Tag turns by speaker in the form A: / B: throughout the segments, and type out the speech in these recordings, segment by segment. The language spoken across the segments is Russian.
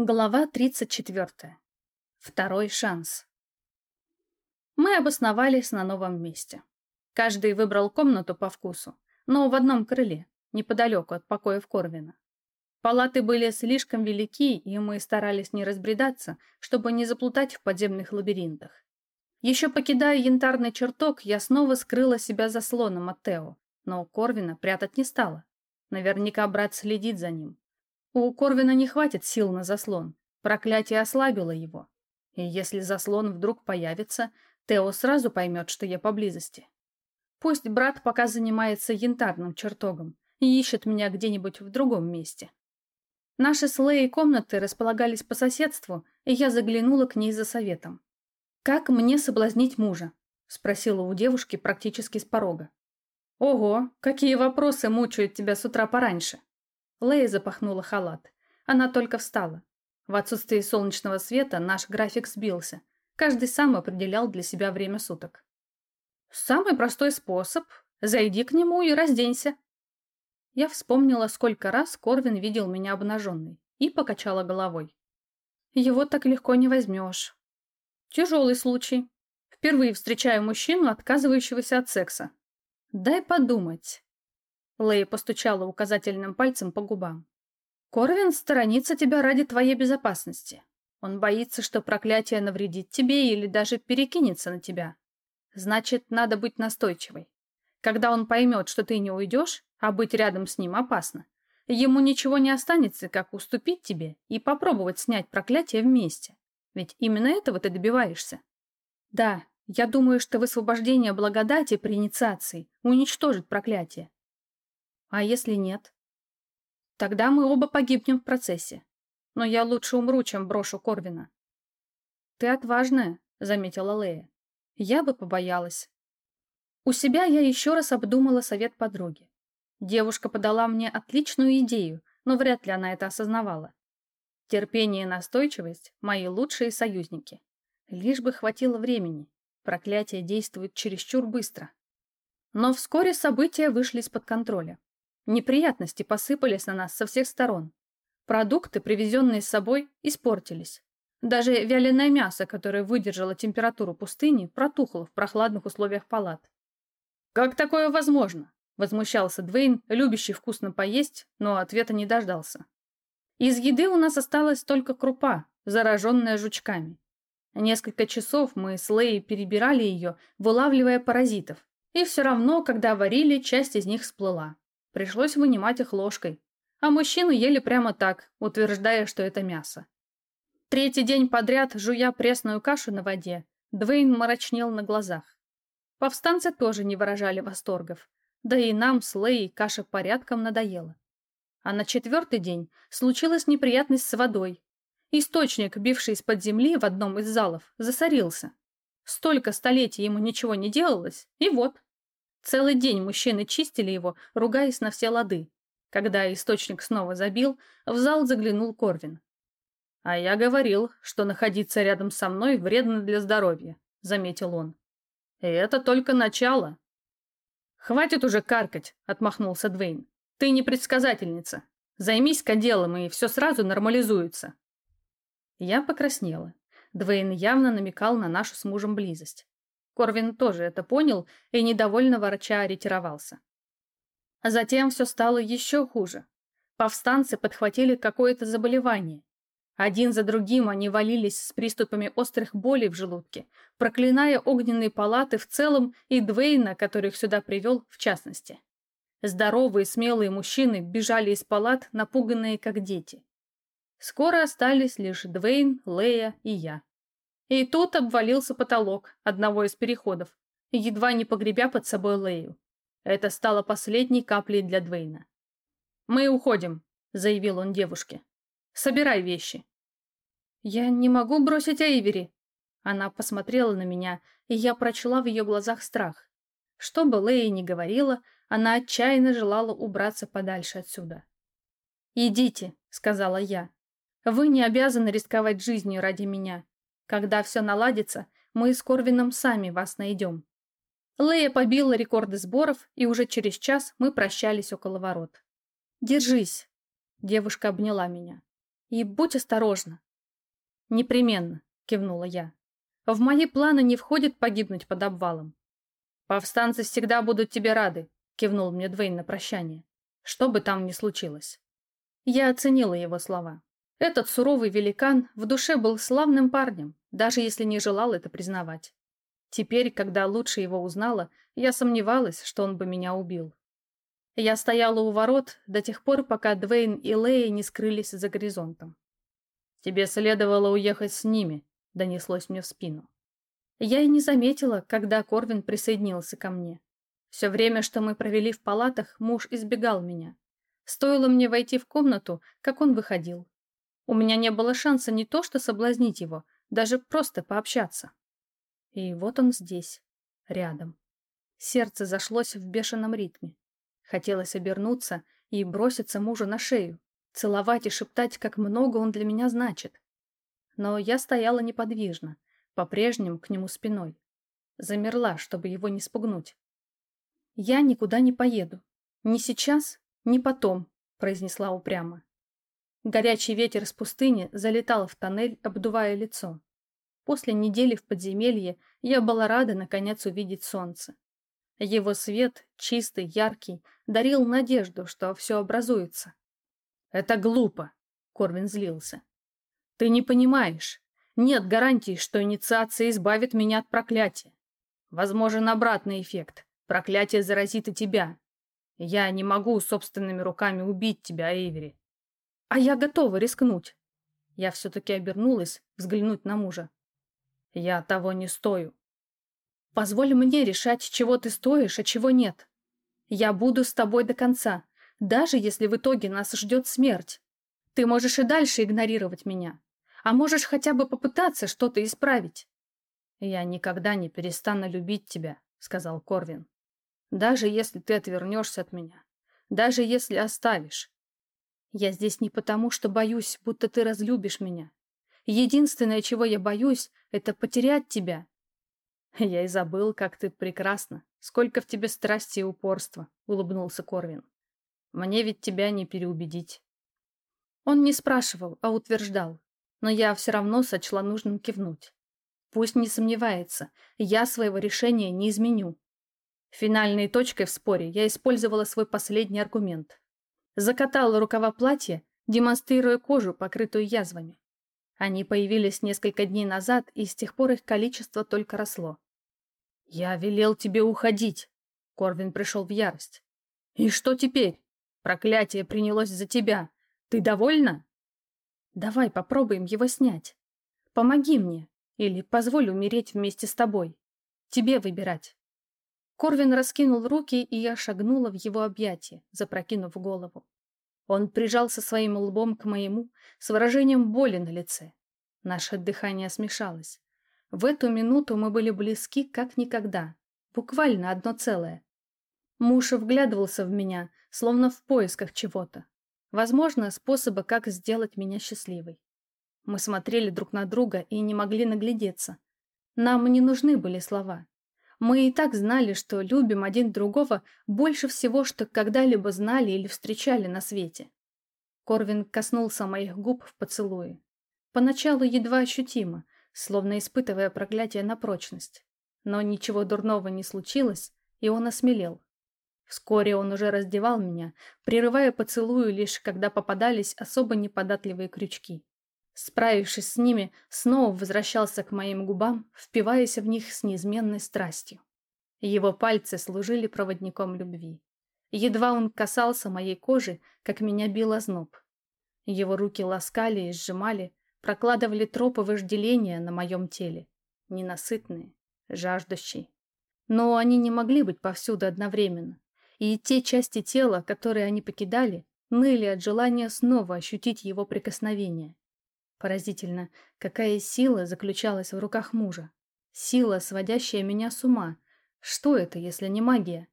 A: Глава 34. Второй шанс. Мы обосновались на новом месте. Каждый выбрал комнату по вкусу, но в одном крыле, неподалеку от покоев Корвина. Палаты были слишком велики, и мы старались не разбредаться, чтобы не заплутать в подземных лабиринтах. Еще покидая янтарный чертог, я снова скрыла себя заслоном от Тео, но Корвина прятать не стала. Наверняка брат следит за ним, у Корвина не хватит сил на заслон. Проклятие ослабило его. И если заслон вдруг появится, Тео сразу поймет, что я поблизости. Пусть брат пока занимается янтарным чертогом и ищет меня где-нибудь в другом месте. Наши с Леей комнаты располагались по соседству, и я заглянула к ней за советом. «Как мне соблазнить мужа?» – спросила у девушки практически с порога. «Ого, какие вопросы мучают тебя с утра пораньше!» Лея запахнула халат. Она только встала. В отсутствие солнечного света наш график сбился. Каждый сам определял для себя время суток. «Самый простой способ. Зайди к нему и разденься». Я вспомнила, сколько раз Корвин видел меня обнаженной, и покачала головой. Его так легко не возьмешь. Тяжелый случай. Впервые встречаю мужчину, отказывающегося от секса. Дай подумать. Лэй постучала указательным пальцем по губам. «Корвин сторонится тебя ради твоей безопасности. Он боится, что проклятие навредит тебе или даже перекинется на тебя. Значит, надо быть настойчивой. Когда он поймет, что ты не уйдешь, а быть рядом с ним опасно, ему ничего не останется, как уступить тебе и попробовать снять проклятие вместе. Ведь именно этого ты добиваешься. Да, я думаю, что высвобождение благодати при инициации уничтожит проклятие. А если нет? Тогда мы оба погибнем в процессе. Но я лучше умру, чем брошу Корвина. Ты отважная, заметила Лея. Я бы побоялась. У себя я еще раз обдумала совет подруги. Девушка подала мне отличную идею, но вряд ли она это осознавала. Терпение и настойчивость – мои лучшие союзники. Лишь бы хватило времени. Проклятие действует чересчур быстро. Но вскоре события вышли из-под контроля. Неприятности посыпались на нас со всех сторон. Продукты, привезенные с собой, испортились. Даже вяленое мясо, которое выдержало температуру пустыни, протухло в прохладных условиях палат. «Как такое возможно?» – возмущался Двейн, любящий вкусно поесть, но ответа не дождался. Из еды у нас осталась только крупа, зараженная жучками. Несколько часов мы с Лей перебирали ее, вылавливая паразитов, и все равно, когда варили, часть из них всплыла. Пришлось вынимать их ложкой. А мужчину ели прямо так, утверждая, что это мясо. Третий день подряд, жуя пресную кашу на воде, Двейн мрачнел на глазах. Повстанцы тоже не выражали восторгов. Да и нам с Леей каша порядком надоела. А на четвертый день случилась неприятность с водой. Источник, бивший из-под земли в одном из залов, засорился. Столько столетий ему ничего не делалось, и вот, Целый день мужчины чистили его, ругаясь на все лады. Когда источник снова забил, в зал заглянул Корвин. «А я говорил, что находиться рядом со мной вредно для здоровья», — заметил он. «И это только начало». «Хватит уже каркать», — отмахнулся Двейн. «Ты не предсказательница. Займись-ка делом, и все сразу нормализуется». Я покраснела. Двейн явно намекал на нашу с мужем близость. Корвин тоже это понял и недовольно ворча ретировался. Затем все стало еще хуже. Повстанцы подхватили какое-то заболевание. Один за другим они валились с приступами острых болей в желудке, проклиная огненные палаты в целом и Двейна, который их сюда привел, в частности. Здоровые смелые мужчины бежали из палат, напуганные как дети. Скоро остались лишь Двейн, Лея и я. И тут обвалился потолок одного из переходов, едва не погребя под собой Лею. Это стало последней каплей для Двейна. «Мы уходим», — заявил он девушке. «Собирай вещи». «Я не могу бросить Эйвери». Она посмотрела на меня, и я прочла в ее глазах страх. Что бы Лея ни говорила, она отчаянно желала убраться подальше отсюда. «Идите», — сказала я. «Вы не обязаны рисковать жизнью ради меня. Когда все наладится, мы с Корвином сами вас найдем. Лея побила рекорды сборов, и уже через час мы прощались около ворот. «Держись!» Девушка обняла меня. И будь осторожна. Непременно, кивнула я. В мои планы не входит погибнуть под обвалом. Повстанцы всегда будут тебе рады, кивнул мне Двейн на прощание. Что бы там ни случилось. Я оценила его слова. Этот суровый великан в душе был славным парнем, даже если не желал это признавать. Теперь, когда лучше его узнала, я сомневалась, что он бы меня убил. Я стояла у ворот до тех пор, пока Двейн и Лея не скрылись за горизонтом. «Тебе следовало уехать с ними», — донеслось мне в спину. Я и не заметила, когда Корвин присоединился ко мне. Все время, что мы провели в палатах, муж избегал меня. Стоило мне войти в комнату, как он выходил. У меня не было шанса не то что соблазнить его, даже просто пообщаться. И вот он здесь, рядом. Сердце зашлось в бешеном ритме. Хотелось обернуться и броситься мужу на шею, целовать и шептать, как много он для меня значит. Но я стояла неподвижно, по-прежнему к нему спиной. Замерла, чтобы его не спугнуть. «Я никуда не поеду. Ни сейчас, ни потом», — произнесла упрямо. Горячий ветер с пустыни залетал в тоннель, обдувая лицо. После недели в подземелье я была рада наконец увидеть солнце. Его свет, чистый, яркий, дарил надежду, что все образуется. «Это глупо», — Корвин злился. «Ты не понимаешь. Нет гарантии, что инициация избавит меня от проклятия. Возможен обратный эффект. Проклятие заразит и тебя. Я не могу собственными руками убить тебя, Эйвери. А я готова рискнуть. Я все-таки обернулась взглянуть на мужа. Я того не стою. Позволь мне решать, чего ты стоишь, а чего нет. Я буду с тобой до конца, даже если в итоге нас ждет смерть. Ты можешь и дальше игнорировать меня, а можешь хотя бы попытаться что-то исправить. Я никогда не перестану любить тебя, сказал Корвин. Даже если ты отвернешься от меня, даже если оставишь. Я здесь не потому, что боюсь, будто ты разлюбишь меня. Единственное, чего я боюсь, это потерять тебя «Я и забыл, как ты прекрасна. Сколько в тебе страсти и упорства», — улыбнулся Корвин. «Мне ведь тебя не переубедить». Он не спрашивал, а утверждал, но я все равно сочла нужным кивнуть. Пусть не сомневается, я своего решения не изменю. Финальной точкой в споре я использовала свой последний аргумент. Закатала рукава платья, демонстрируя кожу, покрытую язвами. Они появились несколько дней назад, и с тех пор их количество только росло. «Я велел тебе уходить!» Корвин пришел в ярость. «И что теперь? Проклятие принялось за тебя. Ты довольна?» «Давай попробуем его снять. Помоги мне, или позволь умереть вместе с тобой. Тебе выбирать». Корвин раскинул руки, и я шагнула в его объятия, запрокинув голову. Он прижался своим лбом к моему с выражением боли на лице. Наше дыхание смешалось. В эту минуту мы были близки как никогда. Буквально одно целое. Муж вглядывался в меня, словно в поисках чего-то. Возможно, способа, как сделать меня счастливой. Мы смотрели друг на друга и не могли наглядеться. Нам не нужны были слова. Мы и так знали, что любим один другого больше всего, что когда-либо знали или встречали на свете. Корвин коснулся моих губ в поцелуе. Поначалу едва ощутимо, словно испытывая проклятие на прочность. Но ничего дурного не случилось, и он осмелел. Вскоре он уже раздевал меня, прерывая поцелую лишь когда попадались особо неподатливые крючки. Справившись с ними, снова возвращался к моим губам, впиваясь в них с неизменной страстью. Его пальцы служили проводником любви. Едва он касался моей кожи, как меня бил озноб. Его руки ласкали и сжимали, прокладывали тропы вожделения на моем теле. Ненасытные, жаждущие. Но они не могли быть повсюду одновременно. И те части тела, которые они покидали, ныли от желания снова ощутить его прикосновение. Поразительно, какая сила заключалась в руках мужа. Сила, сводящая меня с ума. Что это, если не магия?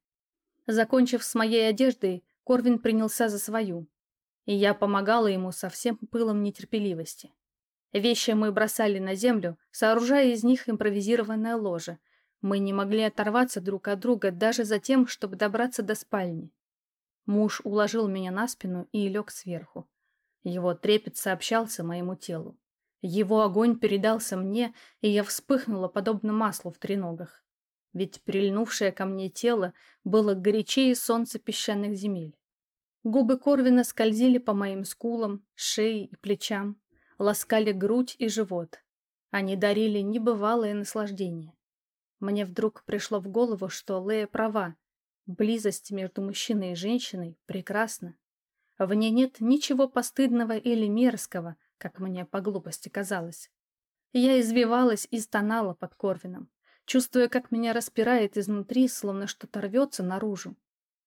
A: Закончив с моей одеждой, Корвин принялся за свою. И я помогала ему со всем пылом нетерпеливости. Вещи мы бросали на землю, сооружая из них импровизированное ложе. Мы не могли оторваться друг от друга даже за тем, чтобы добраться до спальни. Муж уложил меня на спину и лег сверху. Его трепет сообщался моему телу. Его огонь передался мне, и я вспыхнула подобно маслу в треногах. Ведь прильнувшее ко мне тело было горячее солнца песчаных земель. Губы Корвина скользили по моим скулам, шее и плечам, ласкали грудь и живот. Они дарили небывалое наслаждение. Мне вдруг пришло в голову, что Лея права. Близость между мужчиной и женщиной прекрасна. В ней нет ничего постыдного или мерзкого, как мне по глупости казалось. Я извивалась и стонала под Корвином, чувствуя, как меня распирает изнутри, словно что-то рвется наружу.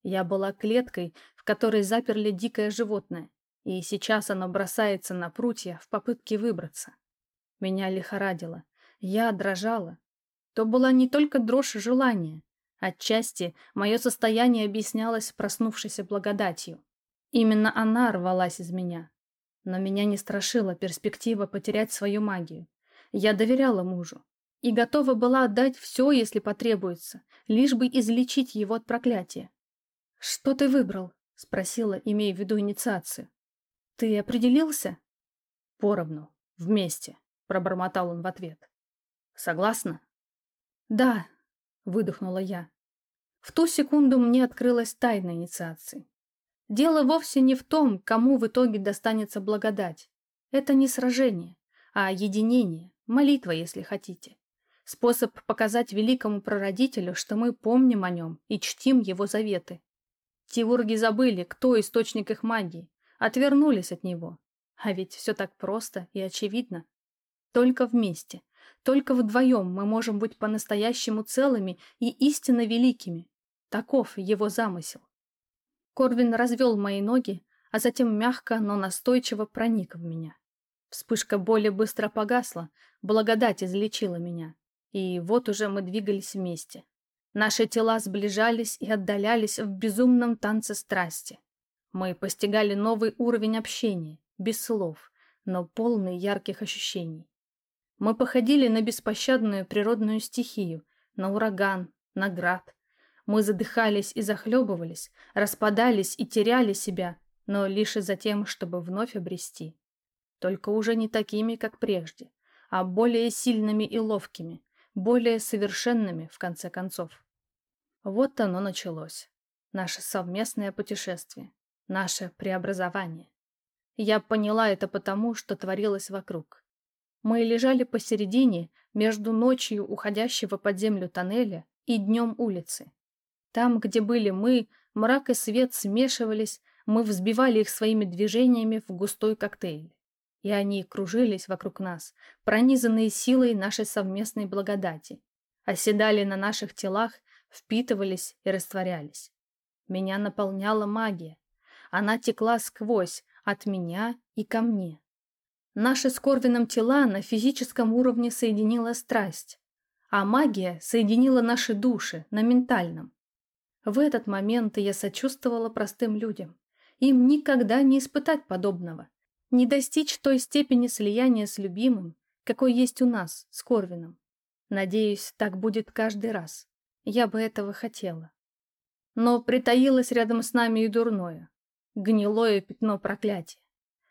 A: Я была клеткой, в которой заперли дикое животное, и сейчас оно бросается на прутья в попытке выбраться. Меня лихорадило, я дрожала. То была не только дрожь желания. Отчасти мое состояние объяснялось проснувшейся благодатью. Именно она рвалась из меня, но меня не страшила перспектива потерять свою магию. Я доверяла мужу и готова была отдать все, если потребуется, лишь бы излечить его от проклятия. «Что ты выбрал?» — спросила, имея в виду инициацию. «Ты определился?» «Поровну. Вместе», — пробормотал он в ответ. «Согласна?» «Да», — выдохнула я. В ту секунду мне открылась тайна инициации. Дело вовсе не в том, кому в итоге достанется благодать. Это не сражение, а единение, молитва, если хотите. Способ показать великому прародителю, что мы помним о нем и чтим его заветы. Тиурги забыли, кто источник их магии, отвернулись от него. А ведь все так просто и очевидно. Только вместе, только вдвоем мы можем быть по-настоящему целыми и истинно великими. Таков его замысел. Корвин развел мои ноги, а затем мягко, но настойчиво проник в меня. Вспышка боли быстро погасла, благодать излечила меня. И вот уже мы двигались вместе. Наши тела сближались и отдалялись в безумном танце страсти. Мы постигали новый уровень общения, без слов, но полный ярких ощущений. Мы походили на беспощадную природную стихию, на ураган, на град, мы задыхались и захлебывались, распадались и теряли себя, но лишь и за тем, чтобы вновь обрести. Только уже не такими, как прежде, а более сильными и ловкими, более совершенными, в конце концов. Вот оно началось. Наше совместное путешествие, наше преобразование. Я поняла это потому, что творилось вокруг. Мы лежали посередине между ночью уходящего под землю тоннеля и днем улицы. Там, где были мы, мрак и свет смешивались, мы взбивали их своими движениями в густой коктейль. И они кружились вокруг нас, пронизанные силой нашей совместной благодати, оседали на наших телах, впитывались и растворялись. Меня наполняла магия. Она текла сквозь, от меня и ко мне. Наши с Корвином тела на физическом уровне соединила страсть, а магия соединила наши души на ментальном. В этот момент я сочувствовала простым людям. Им никогда не испытать подобного. Не достичь той степени слияния с любимым, какой есть у нас, с Корвином. Надеюсь, так будет каждый раз. Я бы этого хотела. Но притаилось рядом с нами и дурное. Гнилое пятно проклятия.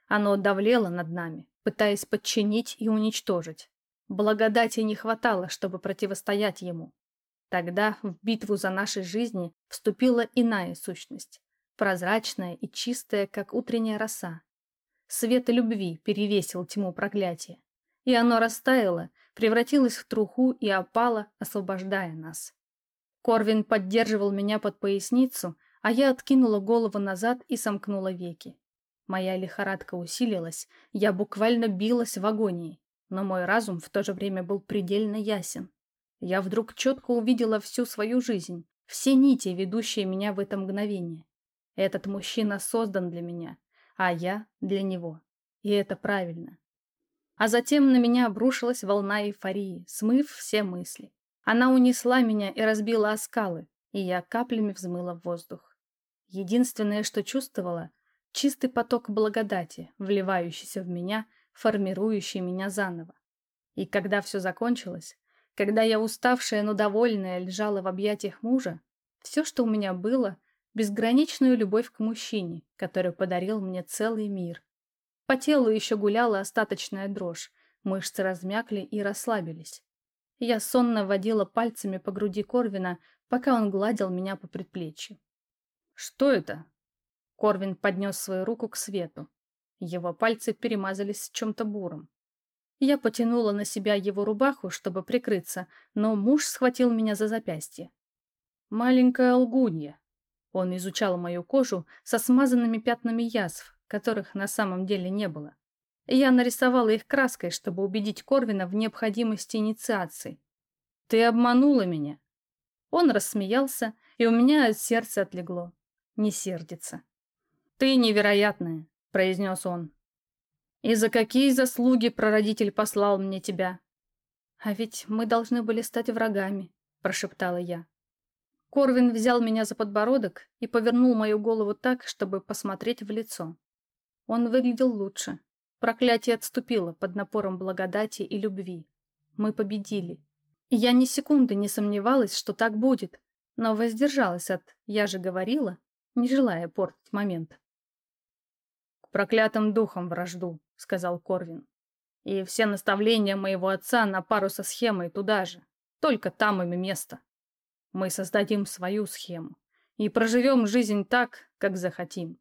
A: Оно давлело над нами, пытаясь подчинить и уничтожить. Благодати не хватало, чтобы противостоять ему. Тогда в битву за наши жизни вступила иная сущность, прозрачная и чистая, как утренняя роса. Свет любви перевесил тьму проклятия, и оно растаяло, превратилось в труху и опало, освобождая нас. Корвин поддерживал меня под поясницу, а я откинула голову назад и сомкнула веки. Моя лихорадка усилилась, я буквально билась в агонии, но мой разум в то же время был предельно ясен. Я вдруг четко увидела всю свою жизнь, все нити, ведущие меня в это мгновение. Этот мужчина создан для меня, а я для него. И это правильно. А затем на меня обрушилась волна эйфории, смыв все мысли. Она унесла меня и разбила о скалы, и я каплями взмыла в воздух. Единственное, что чувствовала — чистый поток благодати, вливающийся в меня, формирующий меня заново. И когда все закончилось, когда я уставшая, но довольная, лежала в объятиях мужа, все, что у меня было, безграничную любовь к мужчине, который подарил мне целый мир. По телу еще гуляла остаточная дрожь, мышцы размякли и расслабились. Я сонно водила пальцами по груди Корвина, пока он гладил меня по предплечью. «Что это?» Корвин поднес свою руку к свету. Его пальцы перемазались чем-то буром. Я потянула на себя его рубаху, чтобы прикрыться, но муж схватил меня за запястье. «Маленькая лгунья». Он изучал мою кожу со смазанными пятнами язв, которых на самом деле не было. Я нарисовала их краской, чтобы убедить Корвина в необходимости инициации. «Ты обманула меня!» Он рассмеялся, и у меня сердце отлегло. Не сердится. «Ты невероятная», — произнес он. «И за какие заслуги прародитель послал мне тебя?» «А ведь мы должны были стать врагами», — прошептала я. Корвин взял меня за подбородок и повернул мою голову так, чтобы посмотреть в лицо. Он выглядел лучше. Проклятие отступило под напором благодати и любви. Мы победили. И я ни секунды не сомневалась, что так будет, но воздержалась от «я же говорила», не желая портить момент. «К проклятым духам вражду», — сказал Корвин. «И все наставления моего отца на пару со схемой туда же. Только там им и место. Мы создадим свою схему и проживем жизнь так, как захотим.